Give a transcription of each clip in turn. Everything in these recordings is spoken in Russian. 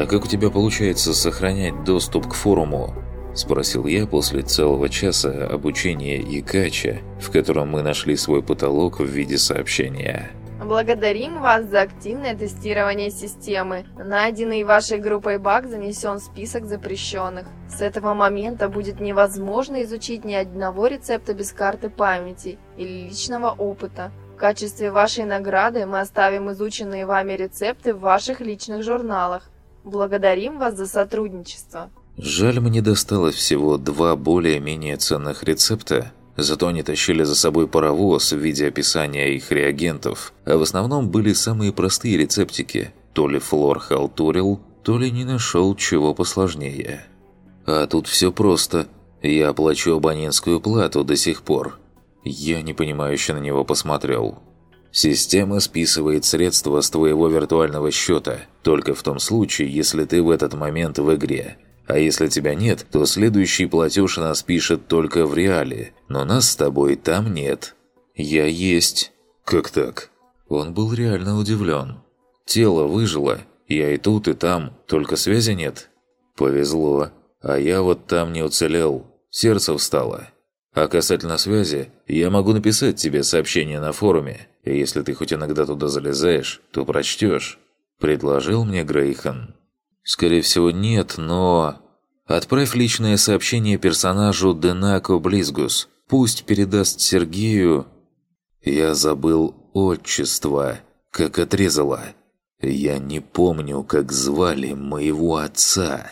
«А как у тебя получается сохранять доступ к форуму?» – спросил я после целого часа обучения и кача, в котором мы нашли свой потолок в виде сообщения. Благодарим вас за активное тестирование системы. Найденный вашей группой баг занесен в список запрещенных. С этого момента будет невозможно изучить ни одного рецепта без карты памяти или личного опыта. В качестве вашей награды мы оставим изученные вами рецепты в ваших личных журналах. Благодарим вас за сотрудничество. Жаль, мне досталось всего два более-менее ценных рецепта, Зато они тащили за собой паровоз в виде описания их реагентов, а в основном были самые простые рецептики. То ли флор халтурил, то ли не нашел чего посложнее. А тут все просто. Я оплачу абонентскую плату до сих пор. Я непонимающе на него посмотрел. Система списывает средства с твоего виртуального счета, только в том случае, если ты в этот момент в игре – а если тебя нет, то следующий платеж она спишет только в реале, но нас с тобой там нет. Я есть. Как так? Он был реально удивлен. Тело выжило, я и тут, и там, только связи нет. Повезло, а я вот там не уцелел, сердце встало. А касательно связи, я могу написать тебе сообщение на форуме, и если ты хоть иногда туда залезаешь, то прочтешь. Предложил мне Грейхан. Скорее всего, нет, но... Отправь личное сообщение персонажу Денако Близгус. Пусть передаст Сергею... Я забыл отчество, как отрезала. Я не помню, как звали моего отца.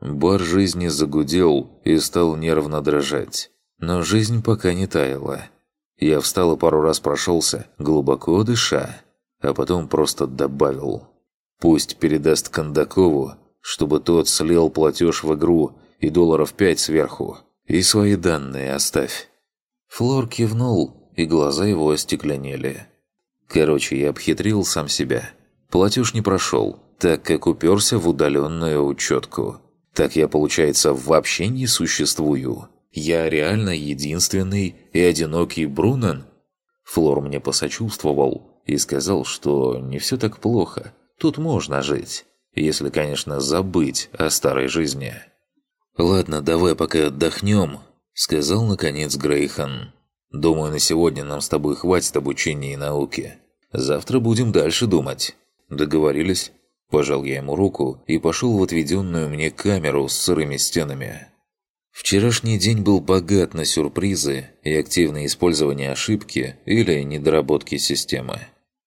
Бар жизни загудел и стал нервно дрожать. Но жизнь пока не таяла. Я встал и пару раз прошелся, глубоко дыша, а потом просто добавил. Пусть передаст Кондакову, чтобы тот слил платеж в игру и долларов пять сверху. И свои данные оставь». Флор кивнул, и глаза его остекленели. Короче, я обхитрил сам себя. Платеж не прошел, так как уперся в удаленную учетку. Так я, получается, вообще не существую. Я реально единственный и одинокий Брунен? Флор мне посочувствовал и сказал, что не все так плохо – Тут можно жить, если, конечно, забыть о старой жизни. «Ладно, давай пока отдохнем», — сказал наконец Грейхан. «Думаю, на сегодня нам с тобой хватит обучения и науки. Завтра будем дальше думать. Договорились?» Пожал я ему руку и пошел в отведенную мне камеру с сырыми стенами. Вчерашний день был богат на сюрпризы и активное использование ошибки или недоработки системы.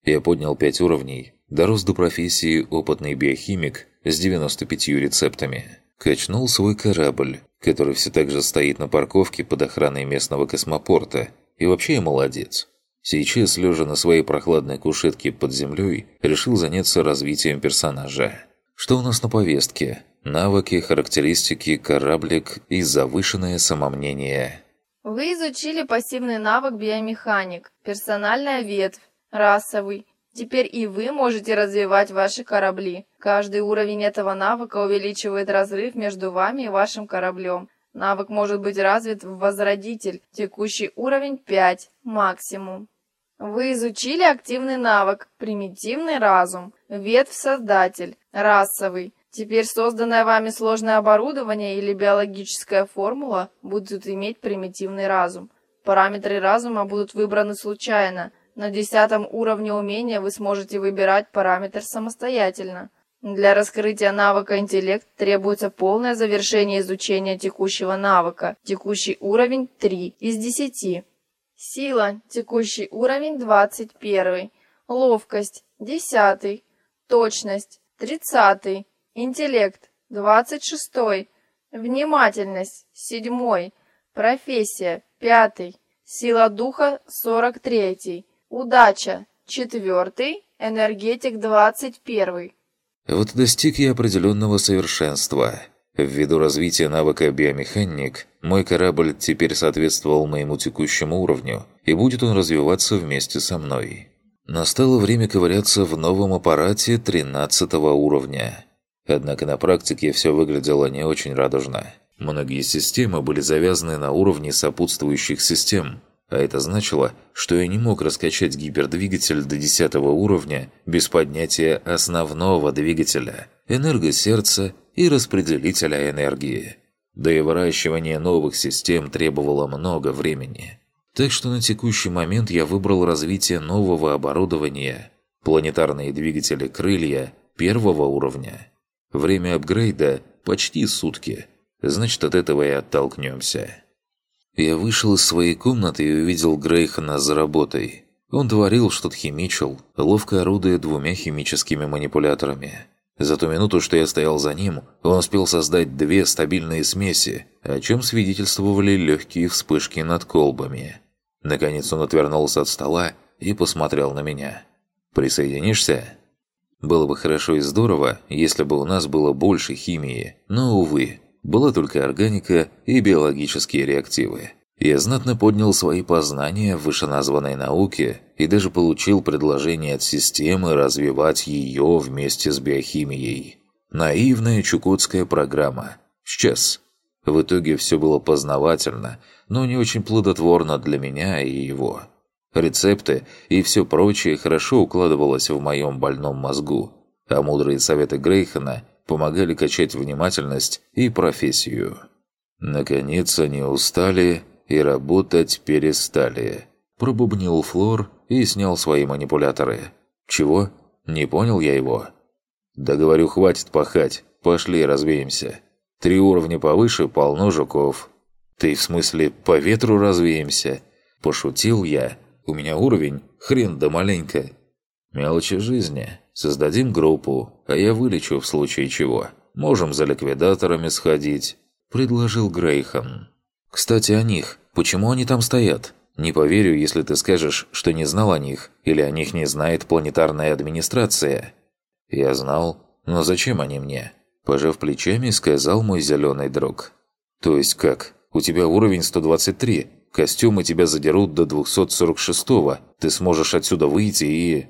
Я поднял пять уровней, дорос до профессии опытный биохимик с 95 рецептами. Качнул свой корабль, который все так же стоит на парковке под охраной местного космопорта. И вообще я молодец. Сейчас, лежа на своей прохладной кушетке под землей, решил заняться развитием персонажа. Что у нас на повестке? Навыки, характеристики, кораблик и завышенное самомнение. Вы изучили пассивный навык биомеханик, персональная ветвь, расовый, Теперь и вы можете развивать ваши корабли. Каждый уровень этого навыка увеличивает разрыв между вами и вашим кораблем. Навык может быть развит в Возродитель. Текущий уровень 5, максимум. Вы изучили активный навык «Примитивный разум», ветвь «Создатель», «Расовый». Теперь созданное вами сложное оборудование или биологическая формула будут иметь примитивный разум. Параметры разума будут выбраны случайно – на десятом уровне умения вы сможете выбирать параметр самостоятельно. Для раскрытия навыка интеллект требуется полное завершение изучения текущего навыка. Текущий уровень 3 из 10. Сила. Текущий уровень 21. Ловкость. 10. Точность. 30. Интеллект. 26. Внимательность. 7. Профессия. 5. Сила духа. 43. Удача – четвертый, энергетик – двадцать первый. Вот достиг я определенного совершенства. Ввиду развития навыка биомеханик, мой корабль теперь соответствовал моему текущему уровню, и будет он развиваться вместе со мной. Настало время ковыряться в новом аппарате 13 уровня. Однако на практике все выглядело не очень радужно. Многие системы были завязаны на уровне сопутствующих систем, а это значило, что я не мог раскачать гипердвигатель до 10 уровня без поднятия основного двигателя, энергосердца и распределителя энергии. Да и выращивание новых систем требовало много времени. Так что на текущий момент я выбрал развитие нового оборудования, планетарные двигатели крылья первого уровня. Время апгрейда почти сутки, значит от этого и оттолкнемся. Я вышел из своей комнаты и увидел Грейхана за работой. Он творил что-то химичил, ловко орудуя двумя химическими манипуляторами. За ту минуту, что я стоял за ним, он успел создать две стабильные смеси, о чем свидетельствовали легкие вспышки над колбами. Наконец он отвернулся от стола и посмотрел на меня. «Присоединишься?» Было бы хорошо и здорово, если бы у нас было больше химии, но, увы, была только органика и биологические реактивы. Я знатно поднял свои познания в вышеназванной науке и даже получил предложение от системы развивать ее вместе с биохимией. Наивная чукотская программа. Сейчас. В итоге все было познавательно, но не очень плодотворно для меня и его. Рецепты и все прочее хорошо укладывалось в моем больном мозгу, а мудрые советы Грейхена – помогали качать внимательность и профессию. Наконец они устали и работать перестали. Пробубнил Флор и снял свои манипуляторы. «Чего? Не понял я его?» «Да говорю, хватит пахать. Пошли развеемся. Три уровня повыше полно жуков». «Ты в смысле по ветру развеемся?» Пошутил я. «У меня уровень хрен да маленько». «Мелочи жизни. Создадим группу, а я вылечу в случае чего. Можем за ликвидаторами сходить», – предложил Грейхан. «Кстати, о них. Почему они там стоят? Не поверю, если ты скажешь, что не знал о них, или о них не знает планетарная администрация». «Я знал. Но зачем они мне?» Пожав плечами, сказал мой зеленый друг. «То есть как? У тебя уровень 123. Костюмы тебя задерут до 246-го. Ты сможешь отсюда выйти и...»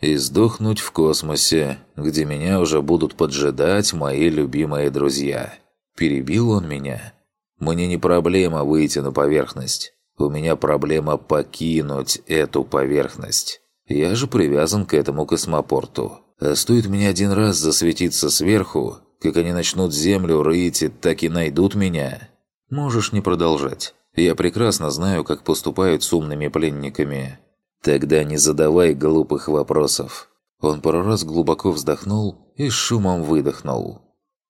и сдохнуть в космосе, где меня уже будут поджидать мои любимые друзья. Перебил он меня. Мне не проблема выйти на поверхность. У меня проблема покинуть эту поверхность. Я же привязан к этому космопорту. А стоит мне один раз засветиться сверху, как они начнут землю рыть и так и найдут меня. Можешь не продолжать. Я прекрасно знаю, как поступают с умными пленниками. «Тогда не задавай глупых вопросов». Он пару раз глубоко вздохнул и шумом выдохнул.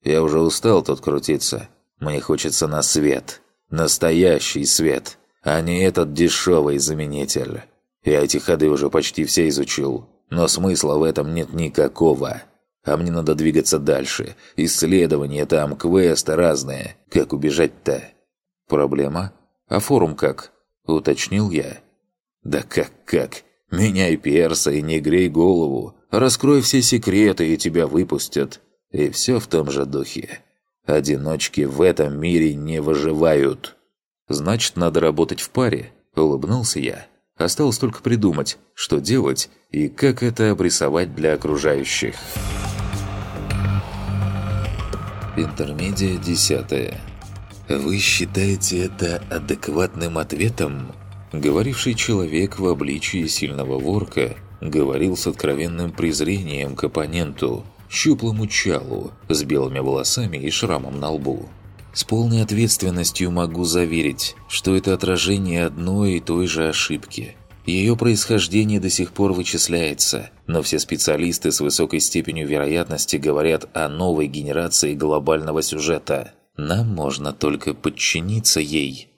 «Я уже устал тут крутиться. Мне хочется на свет. Настоящий свет, а не этот дешевый заменитель. Я эти ходы уже почти все изучил, но смысла в этом нет никакого. А мне надо двигаться дальше. Исследования там, квесты разные. Как убежать-то?» «Проблема? А форум как?» – уточнил я. Да как-как? Меняй перса и не грей голову. Раскрой все секреты, и тебя выпустят. И все в том же духе. Одиночки в этом мире не выживают. Значит, надо работать в паре, улыбнулся я. Осталось только придумать, что делать и как это обрисовать для окружающих. Интермедия десятая. Вы считаете это адекватным ответом? Говоривший человек в обличии сильного ворка говорил с откровенным презрением к оппоненту, щуплому чалу, с белыми волосами и шрамом на лбу. С полной ответственностью могу заверить, что это отражение одной и той же ошибки. Ее происхождение до сих пор вычисляется, но все специалисты с высокой степенью вероятности говорят о новой генерации глобального сюжета. Нам можно только подчиниться ей –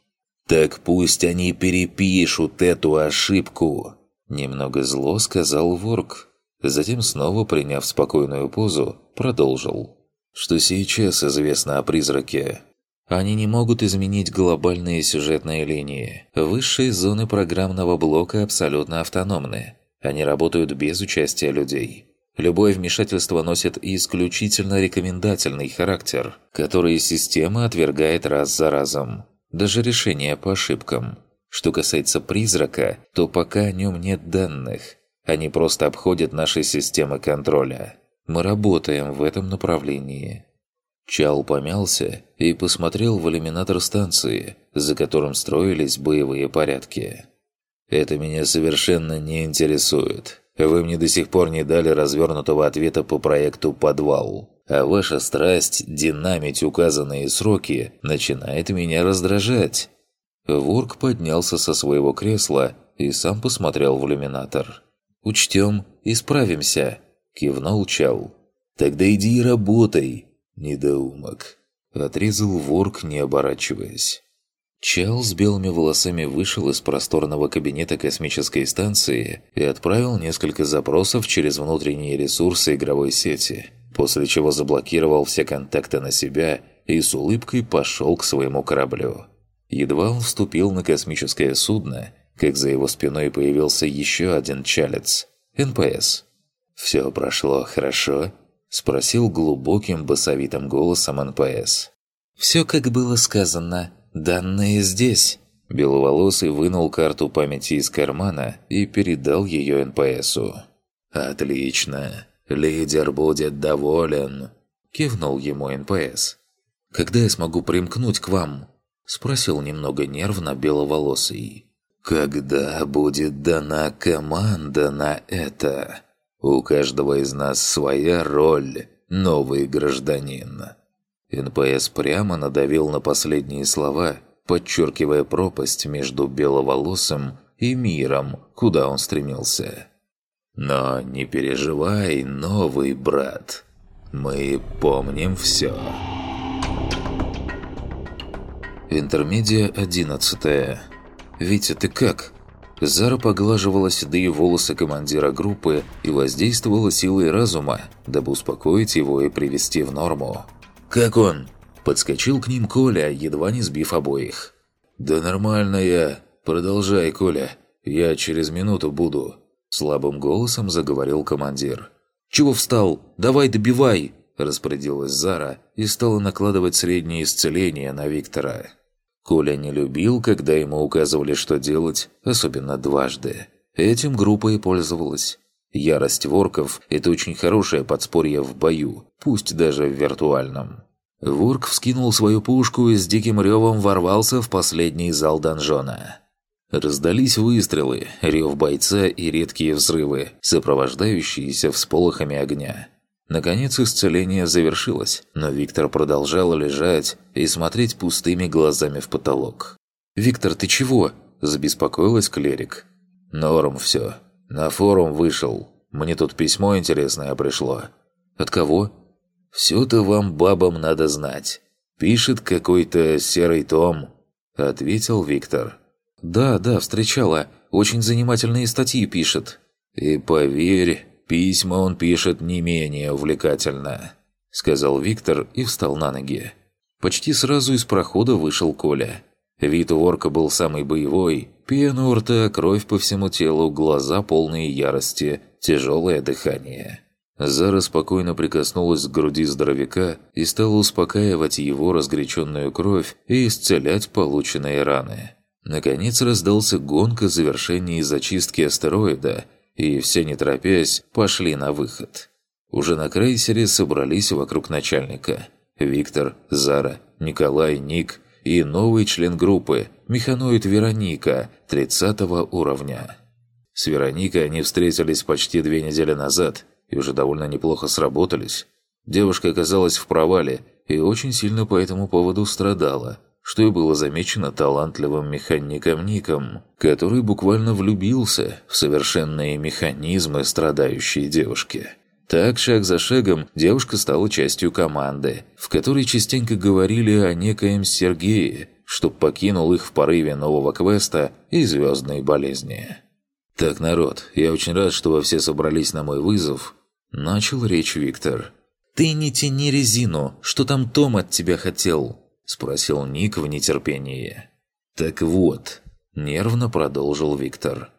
«Так пусть они перепишут эту ошибку!» Немного зло сказал Ворк. Затем, снова приняв спокойную позу, продолжил. «Что сейчас известно о призраке?» Они не могут изменить глобальные сюжетные линии. Высшие зоны программного блока абсолютно автономны. Они работают без участия людей. Любое вмешательство носит исключительно рекомендательный характер, который система отвергает раз за разом даже решения по ошибкам. Что касается призрака, то пока о нем нет данных. Они просто обходят наши системы контроля. Мы работаем в этом направлении. Чал помялся и посмотрел в иллюминатор станции, за которым строились боевые порядки. Это меня совершенно не интересует. Вы мне до сих пор не дали развернутого ответа по проекту «Подвал». А ваша страсть динамить указанные сроки начинает меня раздражать. Ворк поднялся со своего кресла и сам посмотрел в иллюминатор. «Учтем, исправимся», – кивнул Чал. «Тогда иди и работай, недоумок», – отрезал Ворк, не оборачиваясь. Чал с белыми волосами вышел из просторного кабинета космической станции и отправил несколько запросов через внутренние ресурсы игровой сети, после чего заблокировал все контакты на себя и с улыбкой пошел к своему кораблю. Едва он вступил на космическое судно, как за его спиной появился еще один чалец – НПС. «Все прошло хорошо?» – спросил глубоким басовитым голосом НПС. «Все, как было сказано», «Данные здесь!» Беловолосый вынул карту памяти из кармана и передал ее НПСу. «Отлично! Лидер будет доволен!» Кивнул ему НПС. «Когда я смогу примкнуть к вам?» Спросил немного нервно беловолосый. «Когда будет дана команда на это? У каждого из нас своя роль, новый гражданин». НПС прямо надавил на последние слова, подчеркивая пропасть между беловолосым и миром, куда он стремился. «Но не переживай, новый брат. Мы помним все». Интермедия одиннадцатая. «Витя, ты как?» Зара поглаживала седые волосы командира группы и воздействовала силой разума, дабы успокоить его и привести в норму. «Как он?» Подскочил к ним Коля, едва не сбив обоих. «Да нормально я. Продолжай, Коля. Я через минуту буду». Слабым голосом заговорил командир. «Чего встал? Давай добивай!» Распорядилась Зара и стала накладывать среднее исцеление на Виктора. Коля не любил, когда ему указывали, что делать, особенно дважды. Этим группа и пользовалась. Ярость ворков – это очень хорошее подспорье в бою, пусть даже в виртуальном. Ворк вскинул свою пушку и с диким ревом ворвался в последний зал донжона. Раздались выстрелы, рев бойца и редкие взрывы, сопровождающиеся всполохами огня. Наконец исцеление завершилось, но Виктор продолжал лежать и смотреть пустыми глазами в потолок. «Виктор, ты чего?» – забеспокоилась клерик. «Норм все. На форум вышел. Мне тут письмо интересное пришло. От кого? Все-то вам, бабам, надо знать. Пишет какой-то серый том. Ответил Виктор. Да, да, встречала. Очень занимательные статьи пишет. И поверь, письма он пишет не менее увлекательно. Сказал Виктор и встал на ноги. Почти сразу из прохода вышел Коля. Вид у орка был самый боевой. Пена у рта, кровь по всему телу, глаза полные ярости, тяжелое дыхание. Зара спокойно прикоснулась к груди здоровяка и стала успокаивать его разгоряченную кровь и исцелять полученные раны. Наконец раздался гонка завершения зачистки астероида, и все не торопясь пошли на выход. Уже на крейсере собрались вокруг начальника. Виктор, Зара, Николай, Ник – и новый член группы, механоид Вероника, 30 уровня. С Вероникой они встретились почти две недели назад и уже довольно неплохо сработались. Девушка оказалась в провале и очень сильно по этому поводу страдала, что и было замечено талантливым механиком Ником, который буквально влюбился в совершенные механизмы страдающей девушки. Так, шаг за шагом, девушка стала частью команды, в которой частенько говорили о некоем Сергее, что покинул их в порыве нового квеста и звездной болезни. «Так, народ, я очень рад, что вы все собрались на мой вызов», – начал речь Виктор. «Ты не тяни резину, что там Том от тебя хотел?» – спросил Ник в нетерпении. «Так вот», – нервно продолжил Виктор.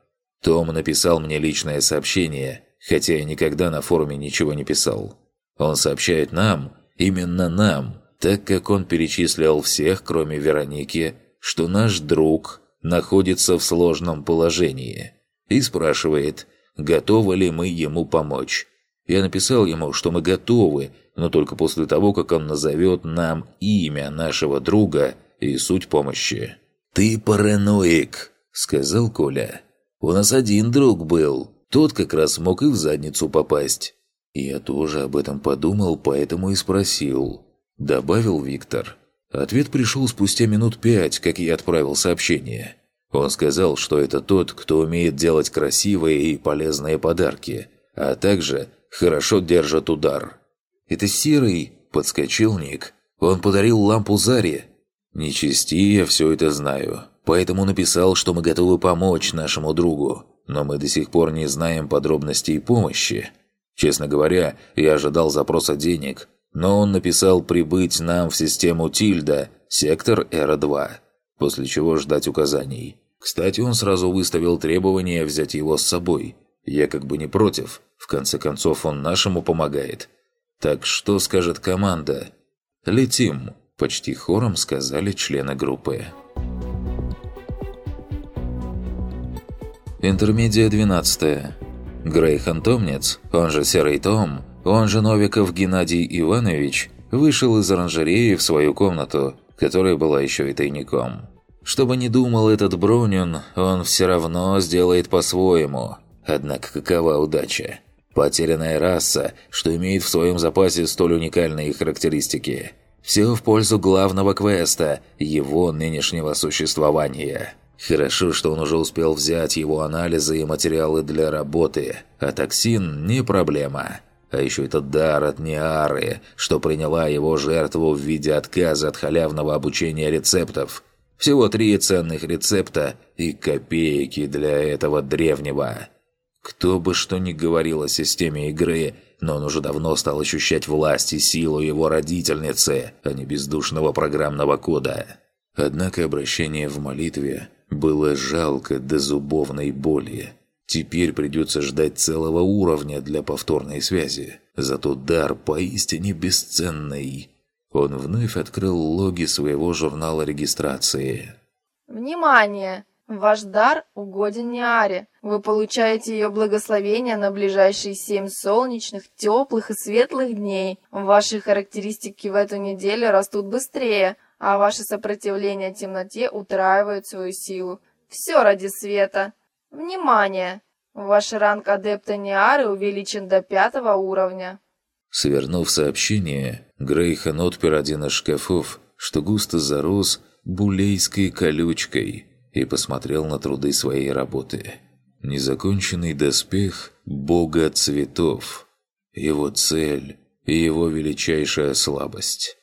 «Том написал мне личное сообщение – хотя я никогда на форуме ничего не писал. Он сообщает нам, именно нам, так как он перечислил всех, кроме Вероники, что наш друг находится в сложном положении, и спрашивает, готовы ли мы ему помочь. Я написал ему, что мы готовы, но только после того, как он назовет нам имя нашего друга и суть помощи. «Ты параноик», — сказал Коля. У нас один друг был. Тот как раз мог и в задницу попасть». «Я тоже об этом подумал, поэтому и спросил», – добавил Виктор. Ответ пришел спустя минут пять, как я отправил сообщение. Он сказал, что это тот, кто умеет делать красивые и полезные подарки, а также хорошо держит удар. «Это Серый», – подскочил Ник. «Он подарил лампу Заре». «Не чисти, я все это знаю. Поэтому написал, что мы готовы помочь нашему другу. Но мы до сих пор не знаем подробностей помощи. Честно говоря, я ожидал запроса денег, но он написал прибыть нам в систему Тильда, сектор Эра-2, после чего ждать указаний. Кстати, он сразу выставил требование взять его с собой. Я как бы не против, в конце концов он нашему помогает. Так что скажет команда? «Летим», – почти хором сказали члены группы. Интермедия 12. Грейхан Томнец, он же Серый Том, он же Новиков Геннадий Иванович, вышел из оранжереи в свою комнату, которая была еще и тайником. Что бы ни думал этот Бронин, он все равно сделает по-своему. Однако какова удача? Потерянная раса, что имеет в своем запасе столь уникальные характеристики. Все в пользу главного квеста, его нынешнего существования. Хорошо, что он уже успел взять его анализы и материалы для работы, а токсин – не проблема. А еще этот дар от Неары, что приняла его жертву в виде отказа от халявного обучения рецептов. Всего три ценных рецепта и копейки для этого древнего. Кто бы что ни говорил о системе игры, но он уже давно стал ощущать власть и силу его родительницы, а не бездушного программного кода. Однако обращение в молитве было жалко до зубовной боли. Теперь придется ждать целого уровня для повторной связи. Зато дар поистине бесценный. Он вновь открыл логи своего журнала регистрации. «Внимание! Ваш дар угоден Неаре. Вы получаете ее благословение на ближайшие семь солнечных, теплых и светлых дней. Ваши характеристики в эту неделю растут быстрее, а ваше сопротивление темноте утраивает свою силу. Все ради света. Внимание! Ваш ранг адепта Ниары увеличен до пятого уровня. Свернув сообщение, Грейхан отпер один из шкафов, что густо зарос булейской колючкой, и посмотрел на труды своей работы. Незаконченный доспех бога цветов. Его цель и его величайшая слабость.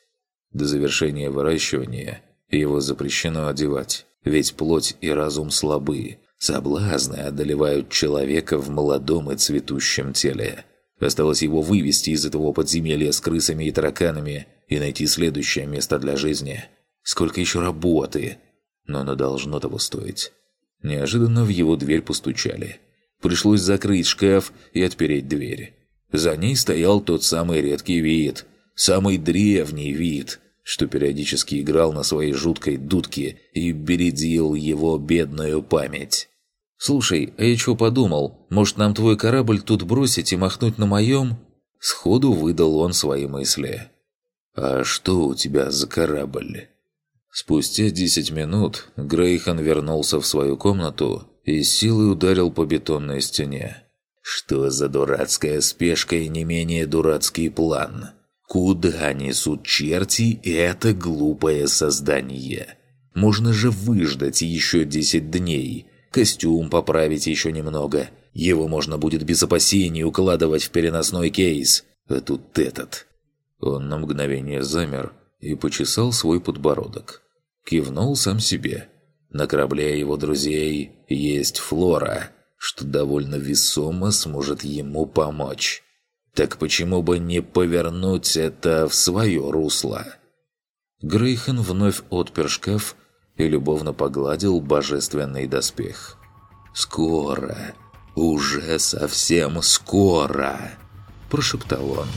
До завершения выращивания его запрещено одевать, ведь плоть и разум слабы. Соблазны одолевают человека в молодом и цветущем теле. Осталось его вывести из этого подземелья с крысами и тараканами и найти следующее место для жизни. Сколько еще работы! Но оно должно того стоить. Неожиданно в его дверь постучали. Пришлось закрыть шкаф и отпереть дверь. За ней стоял тот самый редкий вид, самый древний вид – что периодически играл на своей жуткой дудке и бередил его бедную память. «Слушай, а я чего подумал? Может, нам твой корабль тут бросить и махнуть на моем?» Сходу выдал он свои мысли. «А что у тебя за корабль?» Спустя десять минут Грейхан вернулся в свою комнату и силой ударил по бетонной стене. «Что за дурацкая спешка и не менее дурацкий план?» Куда несут черти это глупое создание? Можно же выждать еще 10 дней, костюм поправить еще немного. Его можно будет без опасений укладывать в переносной кейс. А тут этот. Он на мгновение замер и почесал свой подбородок. Кивнул сам себе. На корабле его друзей есть Флора, что довольно весомо сможет ему помочь. Так почему бы не повернуть это в свое русло? Грейхан вновь отпер шкаф и любовно погладил божественный доспех. «Скоро, уже совсем скоро!» – прошептал он.